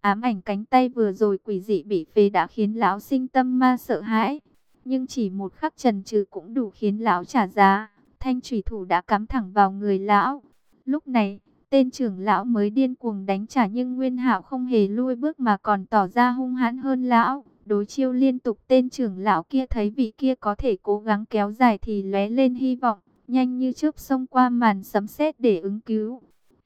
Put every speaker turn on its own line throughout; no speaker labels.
Ám ảnh cánh tay vừa rồi quỷ dị bị phế đã khiến lão sinh tâm ma sợ hãi. Nhưng chỉ một khắc trần trừ cũng đủ khiến lão trả giá. Thanh thủy thủ đã cắm thẳng vào người lão. Lúc này, tên trưởng lão mới điên cuồng đánh trả nhưng Nguyên Hạo không hề lui bước mà còn tỏ ra hung hãn hơn lão. Đối chiêu liên tục tên trưởng lão kia thấy vị kia có thể cố gắng kéo dài thì lóe lên hy vọng, nhanh như chớp xông qua màn sấm sét để ứng cứu.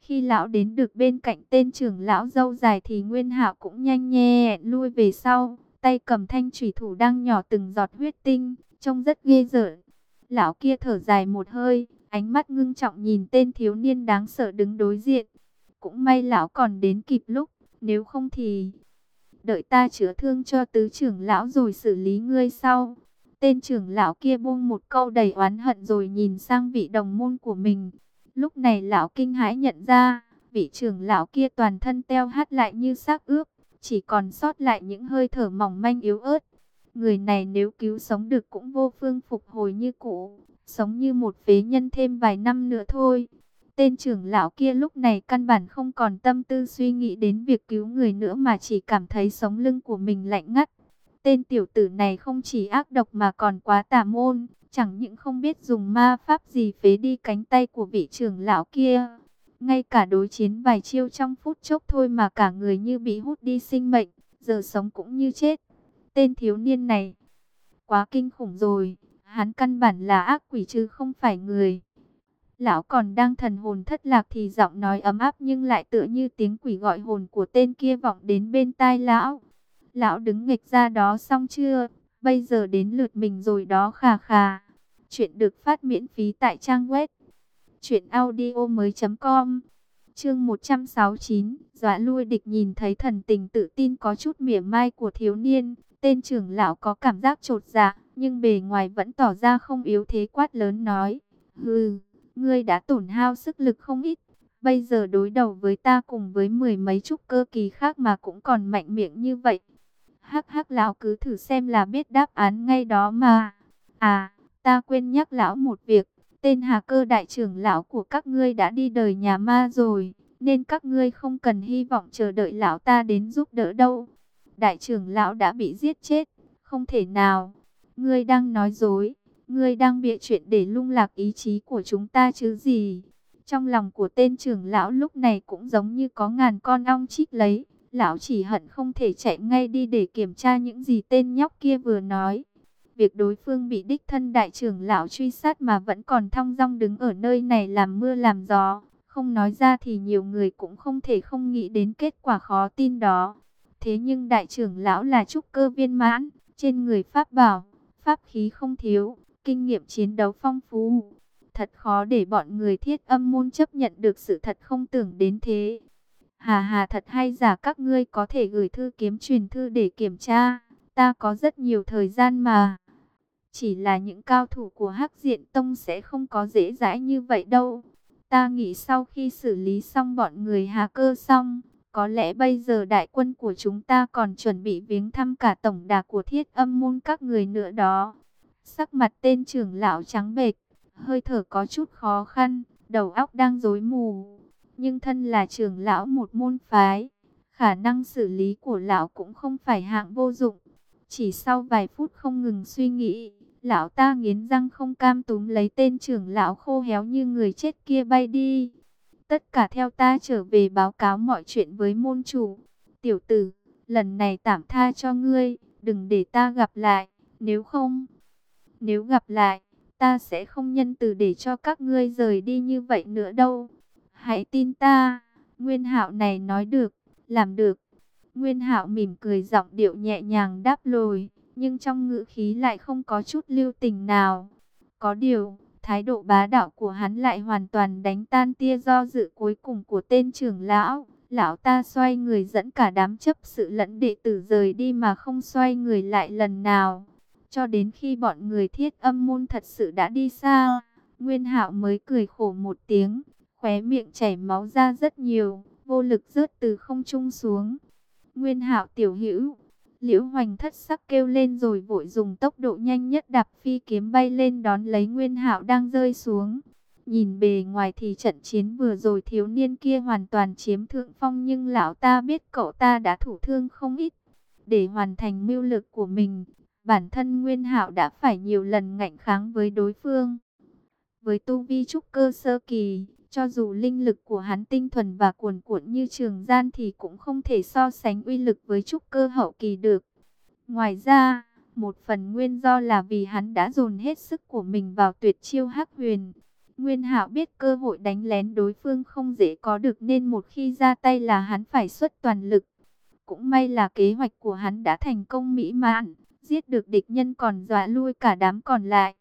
Khi lão đến được bên cạnh tên trưởng lão dâu dài thì Nguyên Hạo cũng nhanh nhẹ lui về sau, tay cầm thanh thủy thủ đang nhỏ từng giọt huyết tinh, trông rất ghê rợn. Lão kia thở dài một hơi, ánh mắt ngưng trọng nhìn tên thiếu niên đáng sợ đứng đối diện. Cũng may lão còn đến kịp lúc, nếu không thì đợi ta chữa thương cho tứ trưởng lão rồi xử lý ngươi sau. Tên trưởng lão kia buông một câu đầy oán hận rồi nhìn sang vị đồng môn của mình. Lúc này lão kinh hãi nhận ra, vị trưởng lão kia toàn thân teo hát lại như xác ướp, chỉ còn sót lại những hơi thở mỏng manh yếu ớt. Người này nếu cứu sống được cũng vô phương phục hồi như cũ, sống như một phế nhân thêm vài năm nữa thôi. Tên trưởng lão kia lúc này căn bản không còn tâm tư suy nghĩ đến việc cứu người nữa mà chỉ cảm thấy sống lưng của mình lạnh ngắt. Tên tiểu tử này không chỉ ác độc mà còn quá tà môn, chẳng những không biết dùng ma pháp gì phế đi cánh tay của vị trưởng lão kia. Ngay cả đối chiến vài chiêu trong phút chốc thôi mà cả người như bị hút đi sinh mệnh, giờ sống cũng như chết. Tên thiếu niên này, quá kinh khủng rồi, hắn căn bản là ác quỷ chứ không phải người. Lão còn đang thần hồn thất lạc thì giọng nói ấm áp nhưng lại tựa như tiếng quỷ gọi hồn của tên kia vọng đến bên tai lão. Lão đứng nghịch ra đó xong chưa? Bây giờ đến lượt mình rồi đó khà khà. Chuyện được phát miễn phí tại trang web. truyệnaudio mới .com Chương 169. Dọa lui địch nhìn thấy thần tình tự tin có chút mỉa mai của thiếu niên. Tên trưởng lão có cảm giác trột dạ. Nhưng bề ngoài vẫn tỏ ra không yếu thế quát lớn nói. Hừ ngươi đã tổn hao sức lực không ít. Bây giờ đối đầu với ta cùng với mười mấy trúc cơ kỳ khác mà cũng còn mạnh miệng như vậy. Hắc hắc lão cứ thử xem là biết đáp án ngay đó mà. À, ta quên nhắc lão một việc. Tên hà cơ đại trưởng lão của các ngươi đã đi đời nhà ma rồi. Nên các ngươi không cần hy vọng chờ đợi lão ta đến giúp đỡ đâu. Đại trưởng lão đã bị giết chết. Không thể nào. Ngươi đang nói dối. Ngươi đang bịa chuyện để lung lạc ý chí của chúng ta chứ gì. Trong lòng của tên trưởng lão lúc này cũng giống như có ngàn con ong chích lấy. Lão chỉ hận không thể chạy ngay đi để kiểm tra những gì tên nhóc kia vừa nói. Việc đối phương bị đích thân đại trưởng lão truy sát mà vẫn còn thong dong đứng ở nơi này làm mưa làm gió. Không nói ra thì nhiều người cũng không thể không nghĩ đến kết quả khó tin đó. Thế nhưng đại trưởng lão là trúc cơ viên mãn, trên người pháp bảo, pháp khí không thiếu, kinh nghiệm chiến đấu phong phú. Thật khó để bọn người thiết âm môn chấp nhận được sự thật không tưởng đến thế. Hà hà thật hay giả các ngươi có thể gửi thư kiếm truyền thư để kiểm tra. Ta có rất nhiều thời gian mà. Chỉ là những cao thủ của Hắc Diện Tông sẽ không có dễ dãi như vậy đâu. Ta nghĩ sau khi xử lý xong bọn người hà cơ xong, có lẽ bây giờ đại quân của chúng ta còn chuẩn bị viếng thăm cả tổng đà của thiết âm môn các người nữa đó. Sắc mặt tên trưởng lão trắng bệch, hơi thở có chút khó khăn, đầu óc đang rối mù. Nhưng thân là trưởng lão một môn phái, khả năng xử lý của lão cũng không phải hạng vô dụng. Chỉ sau vài phút không ngừng suy nghĩ, lão ta nghiến răng không cam túm lấy tên trưởng lão khô héo như người chết kia bay đi. Tất cả theo ta trở về báo cáo mọi chuyện với môn chủ. Tiểu tử, lần này tạm tha cho ngươi, đừng để ta gặp lại, nếu không... Nếu gặp lại, ta sẽ không nhân từ để cho các ngươi rời đi như vậy nữa đâu. Hãy tin ta, Nguyên Hạo này nói được, làm được. Nguyên Hạo mỉm cười giọng điệu nhẹ nhàng đáp lời nhưng trong ngữ khí lại không có chút lưu tình nào. Có điều, thái độ bá đạo của hắn lại hoàn toàn đánh tan tia do dự cuối cùng của tên trưởng lão. Lão ta xoay người dẫn cả đám chấp sự lẫn đệ tử rời đi mà không xoay người lại lần nào. Cho đến khi bọn người thiết âm môn thật sự đã đi xa, Nguyên Hạo mới cười khổ một tiếng, khóe miệng chảy máu ra rất nhiều, vô lực rớt từ không trung xuống. Nguyên Hạo tiểu hữu, Liễu Hoành thất sắc kêu lên rồi vội dùng tốc độ nhanh nhất đạp phi kiếm bay lên đón lấy Nguyên Hạo đang rơi xuống. Nhìn bề ngoài thì trận chiến vừa rồi thiếu niên kia hoàn toàn chiếm thượng phong nhưng lão ta biết cậu ta đã thủ thương không ít. Để hoàn thành mưu lực của mình, bản thân Nguyên Hạo đã phải nhiều lần ngạnh kháng với đối phương. Với tu vi trúc cơ sơ kỳ, cho dù linh lực của hắn tinh thuần và cuồn cuộn như trường gian thì cũng không thể so sánh uy lực với trúc cơ hậu kỳ được. Ngoài ra, một phần nguyên do là vì hắn đã dồn hết sức của mình vào tuyệt chiêu hắc huyền. Nguyên Hạo biết cơ hội đánh lén đối phương không dễ có được nên một khi ra tay là hắn phải xuất toàn lực. Cũng may là kế hoạch của hắn đã thành công mỹ mãn, giết được địch nhân còn dọa lui cả đám còn lại.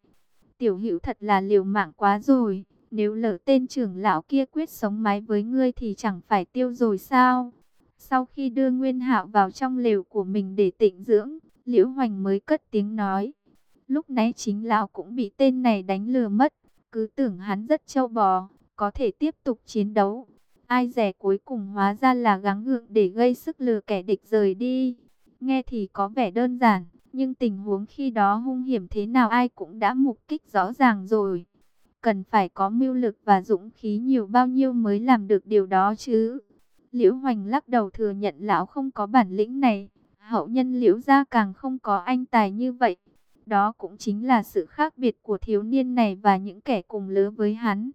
Tiểu hữu thật là liều mạng quá rồi, nếu lỡ tên trưởng lão kia quyết sống mái với ngươi thì chẳng phải tiêu rồi sao? Sau khi đưa Nguyên Hạo vào trong lều của mình để tịnh dưỡng, Liễu Hoành mới cất tiếng nói. Lúc nãy chính lão cũng bị tên này đánh lừa mất, cứ tưởng hắn rất châu bò, có thể tiếp tục chiến đấu. Ai rẻ cuối cùng hóa ra là gắng gượng để gây sức lừa kẻ địch rời đi. Nghe thì có vẻ đơn giản, nhưng tình huống khi đó hung hiểm thế nào ai cũng đã mục kích rõ ràng rồi. Cần phải có mưu lực và dũng khí nhiều bao nhiêu mới làm được điều đó chứ. Liễu Hoành lắc đầu thừa nhận lão không có bản lĩnh này. Hậu nhân liễu gia càng không có anh tài như vậy. Đó cũng chính là sự khác biệt của thiếu niên này và những kẻ cùng lứa với hắn.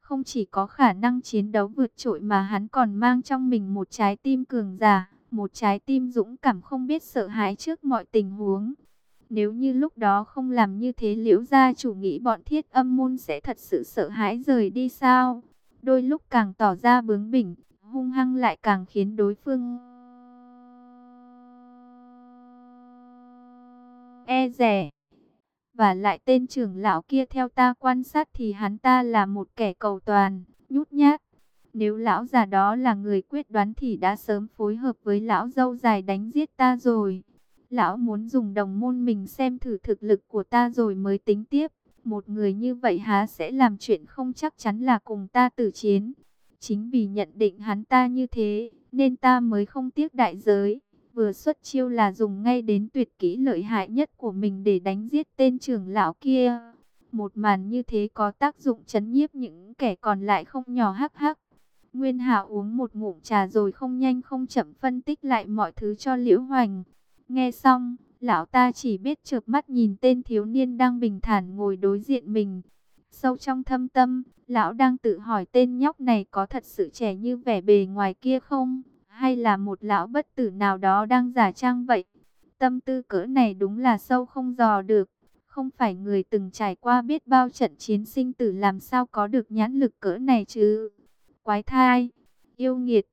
Không chỉ có khả năng chiến đấu vượt trội mà hắn còn mang trong mình một trái tim cường giả, một trái tim dũng cảm không biết sợ hãi trước mọi tình huống. Nếu như lúc đó không làm như thế liễu gia chủ nghĩ bọn thiết âm môn sẽ thật sự sợ hãi rời đi sao? Đôi lúc càng tỏ ra bướng bỉnh, hung hăng lại càng khiến đối phương e rẻ. Và lại tên trưởng lão kia theo ta quan sát thì hắn ta là một kẻ cầu toàn, nhút nhát. Nếu lão già đó là người quyết đoán thì đã sớm phối hợp với lão dâu dài đánh giết ta rồi. Lão muốn dùng đồng môn mình xem thử thực lực của ta rồi mới tính tiếp. Một người như vậy há sẽ làm chuyện không chắc chắn là cùng ta tử chiến. Chính vì nhận định hắn ta như thế, nên ta mới không tiếc đại giới. Vừa xuất chiêu là dùng ngay đến tuyệt kỹ lợi hại nhất của mình để đánh giết tên trưởng lão kia. Một màn như thế có tác dụng chấn nhiếp những kẻ còn lại không nhỏ hắc hắc. Nguyên hạ uống một ngụm trà rồi không nhanh không chậm phân tích lại mọi thứ cho Liễu Hoành. Nghe xong, lão ta chỉ biết chợp mắt nhìn tên thiếu niên đang bình thản ngồi đối diện mình. Sâu trong thâm tâm, lão đang tự hỏi tên nhóc này có thật sự trẻ như vẻ bề ngoài kia không? Hay là một lão bất tử nào đó đang giả trang vậy? Tâm tư cỡ này đúng là sâu không dò được. Không phải người từng trải qua biết bao trận chiến sinh tử làm sao có được nhãn lực cỡ này chứ? Quái thai, yêu nghiệt,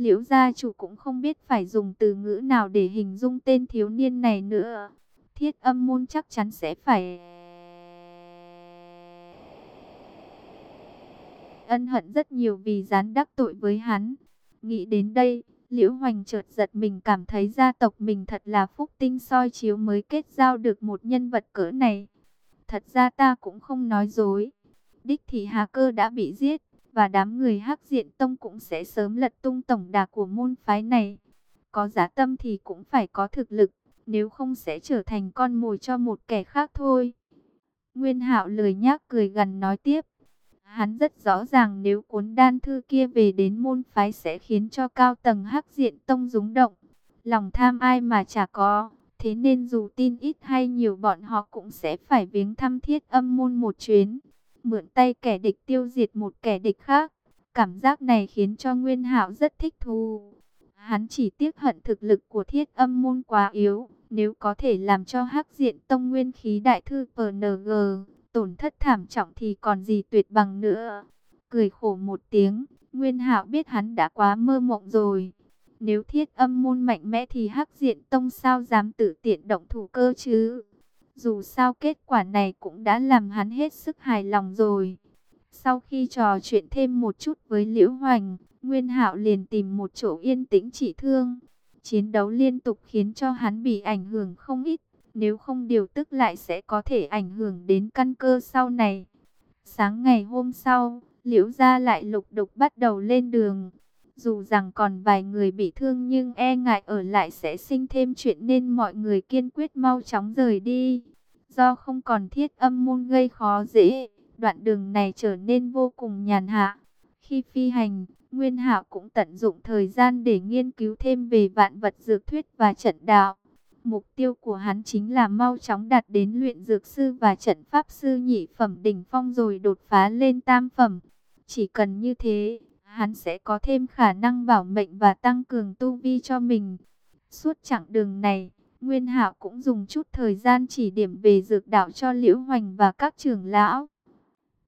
liễu gia chủ cũng không biết phải dùng từ ngữ nào để hình dung tên thiếu niên này nữa. Thiết âm môn chắc chắn sẽ phải... Ân hận rất nhiều vì gián đắc tội với hắn. Nghĩ đến đây, Liễu Hoành chợt giật mình cảm thấy gia tộc mình thật là phúc tinh soi chiếu mới kết giao được một nhân vật cỡ này. Thật ra ta cũng không nói dối. Đích thị Hà Cơ đã bị giết, và đám người hắc diện tông cũng sẽ sớm lật tung tổng đà của môn phái này. Có giá tâm thì cũng phải có thực lực, nếu không sẽ trở thành con mồi cho một kẻ khác thôi. Nguyên hạo lời nhác cười gần nói tiếp. Hắn rất rõ ràng nếu cuốn đan thư kia về đến môn phái sẽ khiến cho cao tầng hắc diện tông rúng động. Lòng tham ai mà chả có, thế nên dù tin ít hay nhiều bọn họ cũng sẽ phải viếng thăm thiết âm môn một chuyến. Mượn tay kẻ địch tiêu diệt một kẻ địch khác. Cảm giác này khiến cho Nguyên Hạo rất thích thú. Hắn chỉ tiếc hận thực lực của thiết âm môn quá yếu. Nếu có thể làm cho hắc diện tông nguyên khí đại thư PNG tổn thất thảm trọng thì còn gì tuyệt bằng nữa. Cười khổ một tiếng, Nguyên Hạo biết hắn đã quá mơ mộng rồi. Nếu thiết âm môn mạnh mẽ thì hắc diện tông sao dám tự tiện động thủ cơ chứ. Dù sao kết quả này cũng đã làm hắn hết sức hài lòng rồi. Sau khi trò chuyện thêm một chút với Liễu Hoành, Nguyên Hạo liền tìm một chỗ yên tĩnh trị thương. Chiến đấu liên tục khiến cho hắn bị ảnh hưởng không ít. Nếu không điều tức lại sẽ có thể ảnh hưởng đến căn cơ sau này. Sáng ngày hôm sau, Liễu Gia lại lục đục bắt đầu lên đường. Dù rằng còn vài người bị thương nhưng e ngại ở lại sẽ sinh thêm chuyện nên mọi người kiên quyết mau chóng rời đi. Do không còn thiết âm môn gây khó dễ, Đoạn đường này trở nên vô cùng nhàn hạ. Khi phi hành, Nguyên Hạo cũng tận dụng thời gian để nghiên cứu thêm về vạn vật dược thuyết và trận đạo. Mục tiêu của hắn chính là mau chóng đạt đến luyện dược sư và trận pháp sư nhị phẩm đỉnh phong rồi đột phá lên tam phẩm. Chỉ cần như thế, hắn sẽ có thêm khả năng bảo mệnh và tăng cường tu vi cho mình. Suốt chặng đường này, Nguyên Hạo cũng dùng chút thời gian chỉ điểm về dược đạo cho Liễu Hoành và các trưởng lão.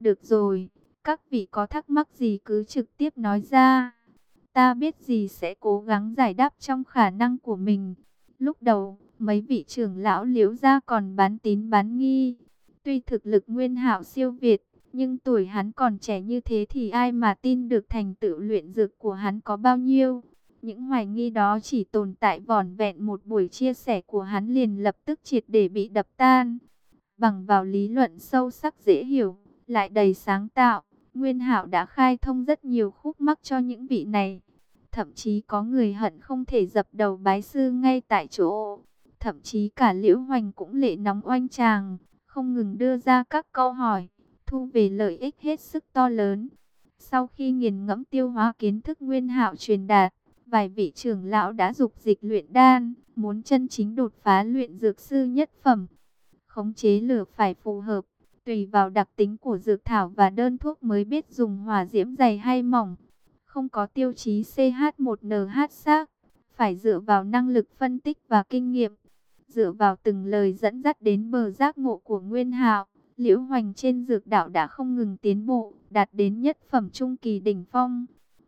Được rồi, các vị có thắc mắc gì cứ trực tiếp nói ra. Ta biết gì sẽ cố gắng giải đáp trong khả năng của mình. Lúc đầu, mấy vị trưởng lão liễu gia còn bán tín bán nghi. Tuy thực lực nguyên hạo siêu việt, nhưng tuổi hắn còn trẻ như thế thì ai mà tin được thành tựu luyện dược của hắn có bao nhiêu. Những hoài nghi đó chỉ tồn tại vỏn vẹn một buổi chia sẻ của hắn liền lập tức triệt để bị đập tan. Bằng vào lý luận sâu sắc dễ hiểu, lại đầy sáng tạo, Nguyên Hạo đã khai thông rất nhiều khúc mắc cho những vị này. Thậm chí có người hận không thể dập đầu bái sư ngay tại chỗ. Thậm chí cả Liễu Hoành cũng lệ nóng oanh tràng, không ngừng đưa ra các câu hỏi, thu về lợi ích hết sức to lớn. Sau khi nghiền ngẫm tiêu hóa kiến thức Nguyên Hạo truyền đạt, vài vị trưởng lão đã dục dịch luyện đan, muốn chân chính đột phá luyện dược sư nhất phẩm. Khống chế lửa phải phù hợp, tùy vào đặc tính của dược thảo và đơn thuốc mới biết dùng hỏa diễm dày hay mỏng. Không có tiêu chí CH1NH xác, phải dựa vào năng lực phân tích và kinh nghiệm. Dựa vào từng lời dẫn dắt đến bờ giác ngộ của Nguyên Hạo, Liễu Hoành trên dược đạo đã không ngừng tiến bộ, đạt đến nhất phẩm trung kỳ đỉnh phong.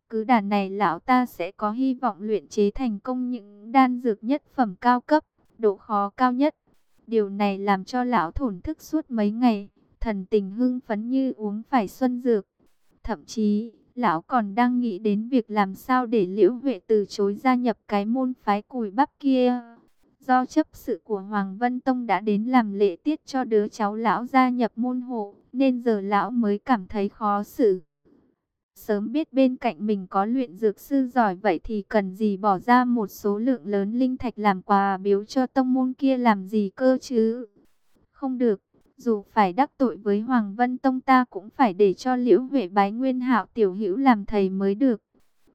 Cứ đàn này lão ta sẽ có hy vọng luyện chế thành công những đan dược nhất phẩm cao cấp, độ khó cao nhất. Điều này làm cho lão thổn thức suốt mấy ngày, thần tình hưng phấn như uống phải xuân dược. Thậm chí, lão còn đang nghĩ đến việc làm sao để Liễu Huệ từ chối gia nhập cái môn phái cùi bắp kia. Do chấp sự của Hoàng Vân Tông đã đến làm lễ tiết cho đứa cháu lão gia nhập môn hộ, nên giờ lão mới cảm thấy khó xử. Sớm biết bên cạnh mình có luyện dược sư giỏi vậy thì cần gì bỏ ra một số lượng lớn linh thạch làm quà biếu cho tông môn kia làm gì cơ chứ? Không được, dù phải đắc tội với Hoàng Vân Tông ta cũng phải để cho Liễu Huệ bái Nguyên Hạo tiểu hữu làm thầy mới được.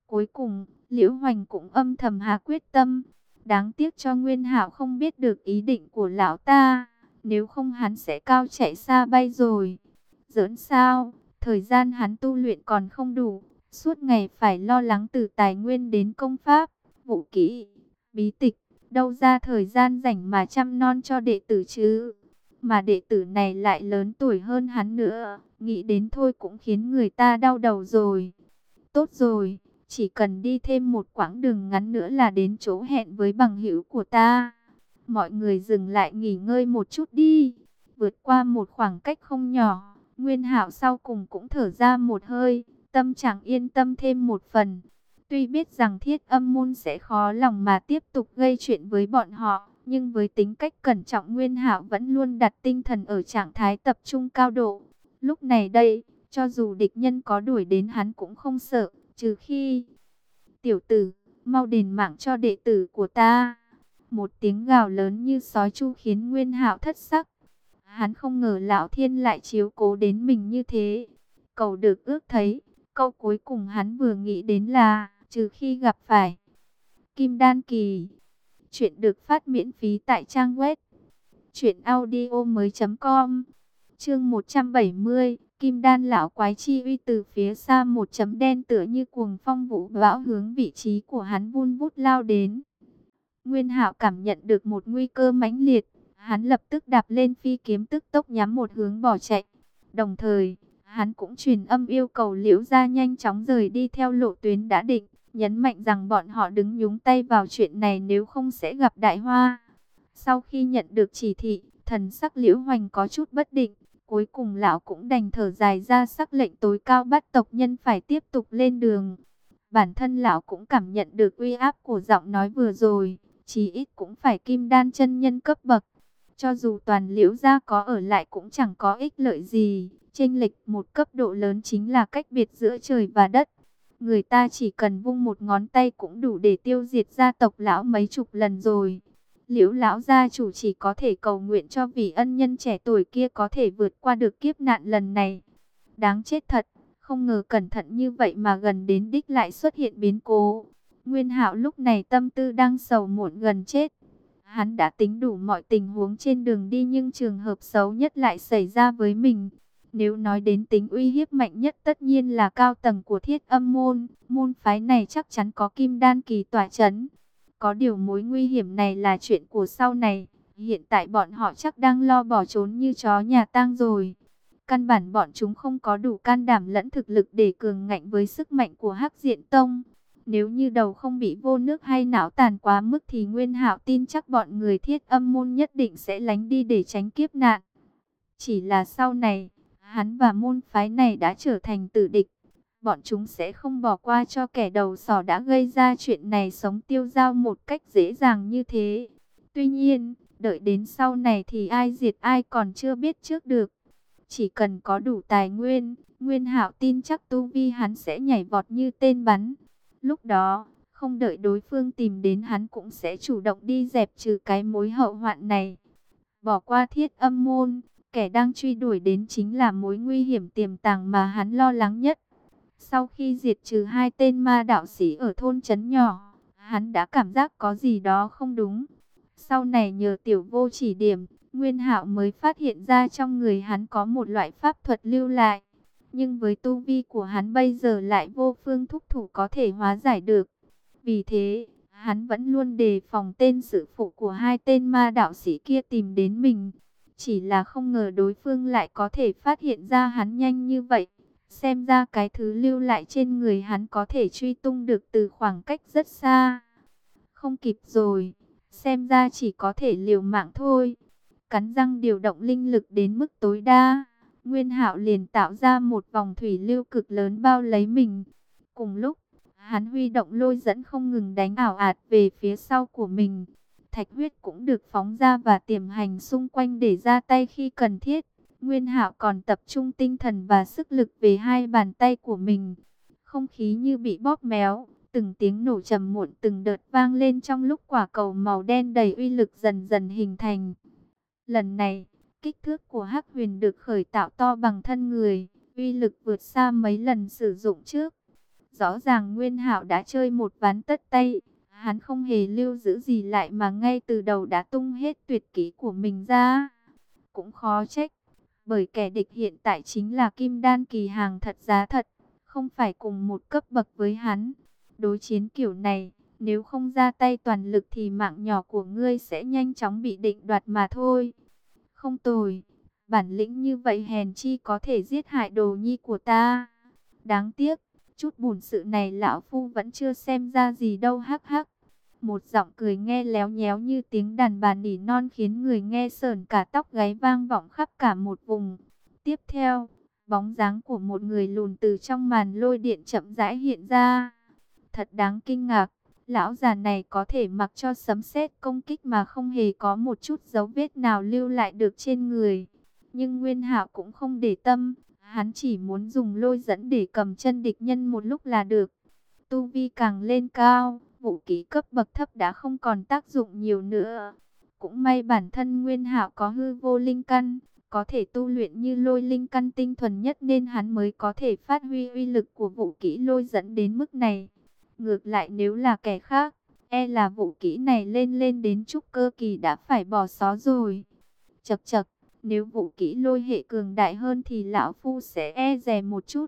Cuối cùng, Liễu Hoành cũng âm thầm hạ quyết tâm. Đáng tiếc cho Nguyên Hạo không biết được ý định của lão ta, nếu không hắn sẽ cao chạy xa bay rồi. Giỡn sao? Thời gian hắn tu luyện còn không đủ, suốt ngày phải lo lắng từ tài nguyên đến công pháp, vũ kỹ, bí tịch, đâu ra thời gian rảnh mà chăm non cho đệ tử chứ. Mà đệ tử này lại lớn tuổi hơn hắn nữa, nghĩ đến thôi cũng khiến người ta đau đầu rồi. Tốt rồi, chỉ cần đi thêm một quãng đường ngắn nữa là đến chỗ hẹn với bằng hữu của ta. Mọi người dừng lại nghỉ ngơi một chút đi, vượt qua một khoảng cách không nhỏ Nguyên Hạo sau cùng cũng thở ra một hơi, tâm trạng yên tâm thêm một phần. Tuy biết rằng thiết âm môn sẽ khó lòng mà tiếp tục gây chuyện với bọn họ, nhưng với tính cách cẩn trọng Nguyên Hạo vẫn luôn đặt tinh thần ở trạng thái tập trung cao độ. Lúc này đây, cho dù địch nhân có đuổi đến hắn cũng không sợ, trừ khi... Tiểu tử, mau đền mạng cho đệ tử của ta. Một tiếng gào lớn như sói chu khiến Nguyên Hạo thất sắc. Hắn không ngờ lão thiên lại chiếu cố đến mình như thế. Cầu được ước thấy, câu cuối cùng hắn vừa nghĩ đến là, trừ khi gặp phải. Kim Đan Kỳ Chuyện được phát miễn phí tại trang web audio mới com Chương 170 Kim Đan lão quái chi uy từ phía xa một chấm đen tựa như cuồng phong vũ bão hướng vị trí của hắn vun vút lao đến. Nguyên Hạo cảm nhận được một nguy cơ mãnh liệt, Hắn lập tức đạp lên phi kiếm tức tốc nhắm một hướng bỏ chạy. Đồng thời, hắn cũng truyền âm yêu cầu liễu gia nhanh chóng rời đi theo lộ tuyến đã định. Nhấn mạnh rằng bọn họ đứng nhúng tay vào chuyện này nếu không sẽ gặp đại hoa. Sau khi nhận được chỉ thị, thần sắc liễu hoành có chút bất định. Cuối cùng lão cũng đành thở dài ra sắc lệnh tối cao bắt tộc nhân phải tiếp tục lên đường. Bản thân lão cũng cảm nhận được uy áp của giọng nói vừa rồi, chí ít cũng phải kim đan chân nhân cấp bậc. Cho dù toàn liễu gia có ở lại cũng chẳng có ích lợi gì. Chênh lệch một cấp độ lớn chính là cách biệt giữa trời và đất. Người ta chỉ cần vung một ngón tay cũng đủ để tiêu diệt gia tộc lão mấy chục lần rồi. Liễu lão gia chủ chỉ có thể cầu nguyện cho vị ân nhân trẻ tuổi kia có thể vượt qua được kiếp nạn lần này. Đáng chết thật, không ngờ cẩn thận như vậy mà gần đến đích lại xuất hiện biến cố. Nguyên Hạo lúc này tâm tư đang sầu muộn gần chết. Hắn đã tính đủ mọi tình huống trên đường đi nhưng trường hợp xấu nhất lại xảy ra với mình. Nếu nói đến tính uy hiếp mạnh nhất tất nhiên là cao tầng của thiết âm môn. Môn phái này chắc chắn có kim đan kỳ tỏa chấn. Có điều mối nguy hiểm này là chuyện của sau này. Hiện tại bọn họ chắc đang lo bỏ trốn như chó nhà tang rồi. Căn bản bọn chúng không có đủ can đảm lẫn thực lực để cường ngạnh với sức mạnh của Hắc Diện Tông. Nếu như đầu không bị vô nước hay não tàn quá mức thì Nguyên Hạo tin chắc bọn người thiết âm môn nhất định sẽ lánh đi để tránh kiếp nạn. Chỉ là sau này, hắn và môn phái này đã trở thành tử địch. Bọn chúng sẽ không bỏ qua cho kẻ đầu sỏ đã gây ra chuyện này sống tiêu dao một cách dễ dàng như thế. Tuy nhiên, đợi đến sau này thì ai diệt ai còn chưa biết trước được. Chỉ cần có đủ tài nguyên, Nguyên Hạo tin chắc tu vi hắn sẽ nhảy vọt như tên bắn. Lúc đó, không đợi đối phương tìm đến hắn cũng sẽ chủ động đi dẹp trừ cái mối hậu hoạn này. Bỏ qua thiết âm môn, kẻ đang truy đuổi đến chính là mối nguy hiểm tiềm tàng mà hắn lo lắng nhất. Sau khi diệt trừ hai tên ma đạo sĩ ở thôn trấn nhỏ, hắn đã cảm giác có gì đó không đúng. Sau này nhờ tiểu vô chỉ điểm, Nguyên Hạo mới phát hiện ra trong người hắn có một loại pháp thuật lưu lại. Nhưng với tu vi của hắn bây giờ lại vô phương thúc thủ có thể hóa giải được. Vì thế, hắn vẫn luôn đề phòng tên sự phụ của hai tên ma đạo sĩ kia tìm đến mình. Chỉ là không ngờ đối phương lại có thể phát hiện ra hắn nhanh như vậy. Xem ra cái thứ lưu lại trên người hắn có thể truy tung được từ khoảng cách rất xa. Không kịp rồi, xem ra chỉ có thể liều mạng thôi. Cắn răng điều động linh lực đến mức tối đa. Nguyên Hạo liền tạo ra một vòng thủy lưu cực lớn bao lấy mình. Cùng lúc, hắn huy động lôi dẫn không ngừng đánh ảo ạt về phía sau của mình. Thạch huyết cũng được phóng ra và tiềm hành xung quanh để ra tay khi cần thiết. Nguyên Hạo còn tập trung tinh thần và sức lực về hai bàn tay của mình. Không khí như bị bóp méo, từng tiếng nổ trầm muộn từng đợt vang lên trong lúc quả cầu màu đen đầy uy lực dần dần hình thành. Lần này, kích thước của Hắc Huyền được khởi tạo to bằng thân người, uy lực vượt xa mấy lần sử dụng trước. Rõ ràng Nguyên Hạo đã chơi một ván tất tay, hắn không hề lưu giữ gì lại mà ngay từ đầu đã tung hết tuyệt kỹ của mình ra. Cũng khó trách, bởi kẻ địch hiện tại chính là Kim Đan kỳ hàng thật giá thật, không phải cùng một cấp bậc với hắn. Đối chiến kiểu này, nếu không ra tay toàn lực thì mạng nhỏ của ngươi sẽ nhanh chóng bị định đoạt mà thôi. Không tồi, bản lĩnh như vậy hèn chi có thể giết hại đồ nhi của ta. Đáng tiếc, chút bùn sự này lão phu vẫn chưa xem ra gì đâu hắc hắc. Một giọng cười nghe léo nhéo như tiếng đàn bà nỉ non khiến người nghe sờn cả tóc gáy vang vọng khắp cả một vùng. Tiếp theo, bóng dáng của một người lùn từ trong màn lôi điện chậm rãi hiện ra. Thật đáng kinh ngạc, lão già này có thể mặc cho sấm sét công kích mà không hề có một chút dấu vết nào lưu lại được trên người. Nhưng Nguyên Hạo cũng không để tâm, hắn chỉ muốn dùng lôi dẫn để cầm chân địch nhân một lúc là được. Tu vi càng lên cao, vũ ký cấp bậc thấp đã không còn tác dụng nhiều nữa. Cũng may bản thân Nguyên Hạo có hư vô linh căn, có thể tu luyện như lôi linh căn tinh thuần nhất nên hắn mới có thể phát huy uy lực của vũ kỹ lôi dẫn đến mức này. Ngược lại nếu là kẻ khác, e là vũ kỹ này lên lên đến trúc cơ kỳ đã phải bỏ xó rồi. Chật chật, nếu vũ kỹ lôi hệ cường đại hơn thì lão phu sẽ e rè một chút.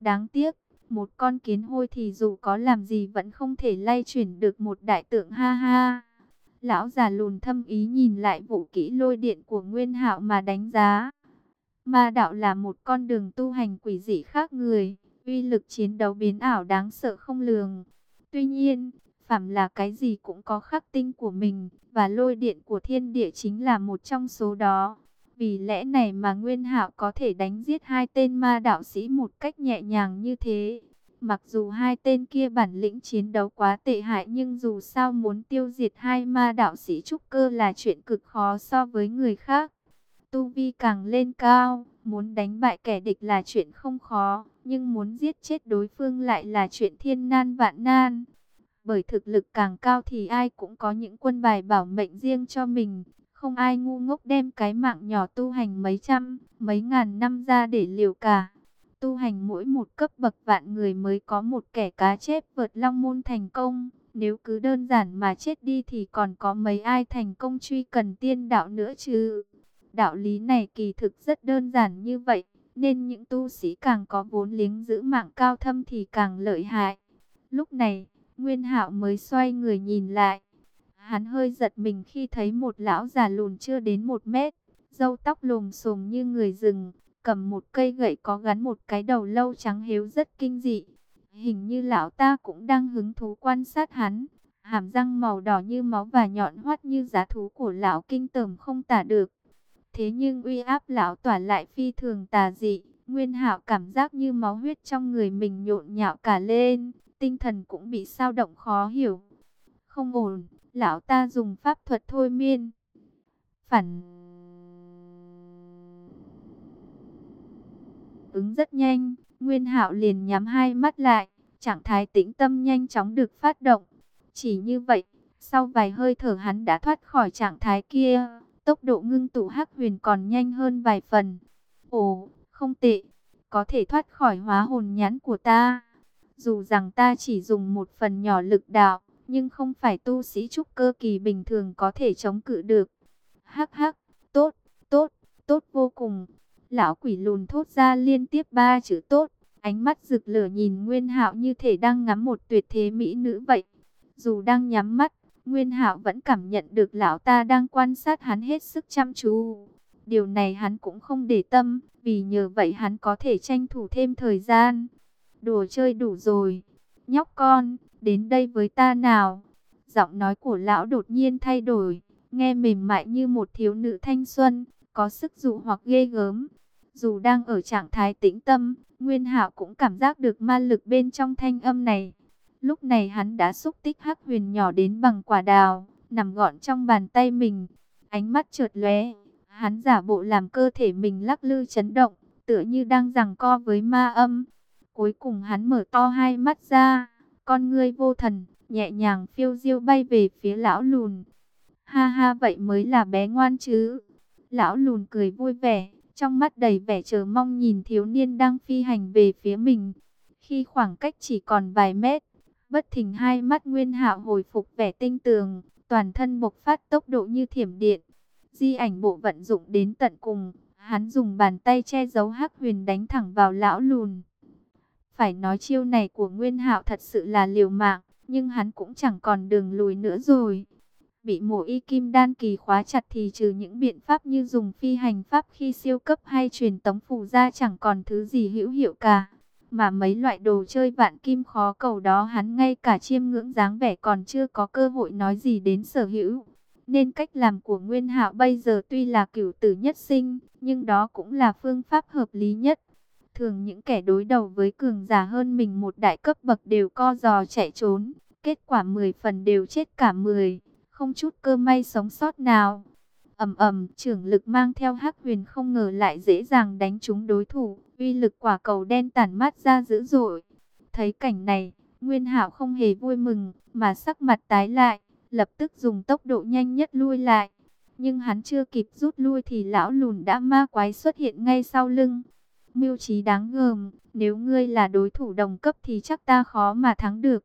Đáng tiếc, một con kiến hôi thì dù có làm gì vẫn không thể lay chuyển được một đại tượng ha ha. Lão già lùn thâm ý nhìn lại vụ kỹ lôi điện của Nguyên Hạo mà đánh giá. Ma đạo là một con đường tu hành quỷ dị khác người uy lực chiến đấu biến ảo đáng sợ không lường. Tuy nhiên, phạm là cái gì cũng có khắc tinh của mình, và lôi điện của thiên địa chính là một trong số đó. Vì lẽ này mà Nguyên Hạo có thể đánh giết hai tên ma đạo sĩ một cách nhẹ nhàng như thế. Mặc dù hai tên kia bản lĩnh chiến đấu quá tệ hại nhưng dù sao muốn tiêu diệt hai ma đạo sĩ trúc cơ là chuyện cực khó so với người khác. Tu vi càng lên cao, muốn đánh bại kẻ địch là chuyện không khó nhưng muốn giết chết đối phương lại là chuyện thiên nan vạn nan. Bởi thực lực càng cao thì ai cũng có những quân bài bảo mệnh riêng cho mình, không ai ngu ngốc đem cái mạng nhỏ tu hành mấy trăm, mấy ngàn năm ra để liều cả. Tu hành mỗi một cấp bậc vạn người mới có một kẻ cá chép vượt long môn thành công. Nếu cứ đơn giản mà chết đi thì còn có mấy ai thành công truy cần tiên đạo nữa chứ. Đạo lý này kỳ thực rất đơn giản như vậy, nên những tu sĩ càng có vốn liếng giữ mạng cao thâm thì càng lợi hại. Lúc này, Nguyên Hạo mới xoay người nhìn lại. Hắn hơi giật mình khi thấy một lão già lùn chưa đến một mét, râu tóc lùm xùm như người rừng, cầm một cây gậy có gắn một cái đầu lâu trắng hiếu rất kinh dị. Hình như lão ta cũng đang hứng thú quan sát hắn. Hàm răng màu đỏ như máu và nhọn hoắt như giá thú của lão kinh tởm không tả được. Thế nhưng uy áp lão tỏa lại phi thường tà dị. Nguyên hạo cảm giác như máu huyết trong người mình nhộn nhạo cả lên. Tinh thần cũng bị sao động khó hiểu. Không ổn, lão ta dùng pháp thuật thôi miên. Phản ứng rất nhanh, Nguyên Hạo liền nhắm hai mắt lại, trạng thái tĩnh tâm nhanh chóng được phát động. Chỉ như vậy, sau vài hơi thở hắn đã thoát khỏi trạng thái kia, tốc độ ngưng tụ hắc huyền còn nhanh hơn vài phần. Ồ, không tệ, có thể thoát khỏi hóa hồn nhãn của ta. Dù rằng ta chỉ dùng một phần nhỏ lực đạo, nhưng không phải tu sĩ trúc cơ kỳ bình thường có thể chống cự được. Hắc hắc, tốt, tốt, tốt vô cùng. Lão quỷ lùn thốt ra liên tiếp ba chữ tốt, ánh mắt rực lửa nhìn Nguyên Hạo như thể đang ngắm một tuyệt thế mỹ nữ vậy. Dù đang nhắm mắt, Nguyên Hạo vẫn cảm nhận được lão ta đang quan sát hắn hết sức chăm chú. Điều này hắn cũng không để tâm, vì nhờ vậy hắn có thể tranh thủ thêm thời gian. Đùa chơi đủ rồi, nhóc con, đến đây với ta nào. Giọng nói của lão đột nhiên thay đổi, nghe mềm mại như một thiếu nữ thanh xuân, có sức dụ hoặc ghê gớm. Dù đang ở trạng thái tĩnh tâm, Nguyên Hạo cũng cảm giác được ma lực bên trong thanh âm này. Lúc này hắn đã xúc tích hắc huyền nhỏ đến bằng quả đào, nằm gọn trong bàn tay mình. Ánh mắt trượt lóe, hắn giả bộ làm cơ thể mình lắc lư chấn động, tựa như đang giằng co với ma âm. Cuối cùng hắn mở to hai mắt ra, con ngươi vô thần, nhẹ nhàng phiêu diêu bay về phía lão lùn. Ha ha vậy mới là bé ngoan chứ. Lão lùn cười vui vẻ, trong mắt đầy vẻ chờ mong nhìn thiếu niên đang phi hành về phía mình. Khi khoảng cách chỉ còn vài mét, bất thình hai mắt Nguyên Hạo hồi phục vẻ tinh tường, toàn thân bộc phát tốc độ như thiểm điện. Di ảnh bộ vận dụng đến tận cùng, hắn dùng bàn tay che giấu hắc huyền đánh thẳng vào lão lùn. Phải nói chiêu này của Nguyên Hạo thật sự là liều mạng, nhưng hắn cũng chẳng còn đường lùi nữa rồi bị mổ y kim đan kỳ khóa chặt thì trừ những biện pháp như dùng phi hành pháp khi siêu cấp hay truyền tống phù ra chẳng còn thứ gì hữu hiệu cả. Mà mấy loại đồ chơi vạn kim khó cầu đó hắn ngay cả chiêm ngưỡng dáng vẻ còn chưa có cơ hội nói gì đến sở hữu. Nên cách làm của Nguyên Hạo bây giờ tuy là cửu tử nhất sinh, nhưng đó cũng là phương pháp hợp lý nhất. Thường những kẻ đối đầu với cường giả hơn mình một đại cấp bậc đều co giò chạy trốn, kết quả 10 phần đều chết cả 10 không chút cơ may sống sót nào. Ầm ầm, trưởng lực mang theo Hắc Huyền không ngờ lại dễ dàng đánh trúng đối thủ, uy lực quả cầu đen tản mát ra dữ dội. Thấy cảnh này, Nguyên Hạo không hề vui mừng, mà sắc mặt tái lại, lập tức dùng tốc độ nhanh nhất lui lại. Nhưng hắn chưa kịp rút lui thì lão lùn đã ma quái xuất hiện ngay sau lưng. Mưu trí đáng gờm, nếu ngươi là đối thủ đồng cấp thì chắc ta khó mà thắng được.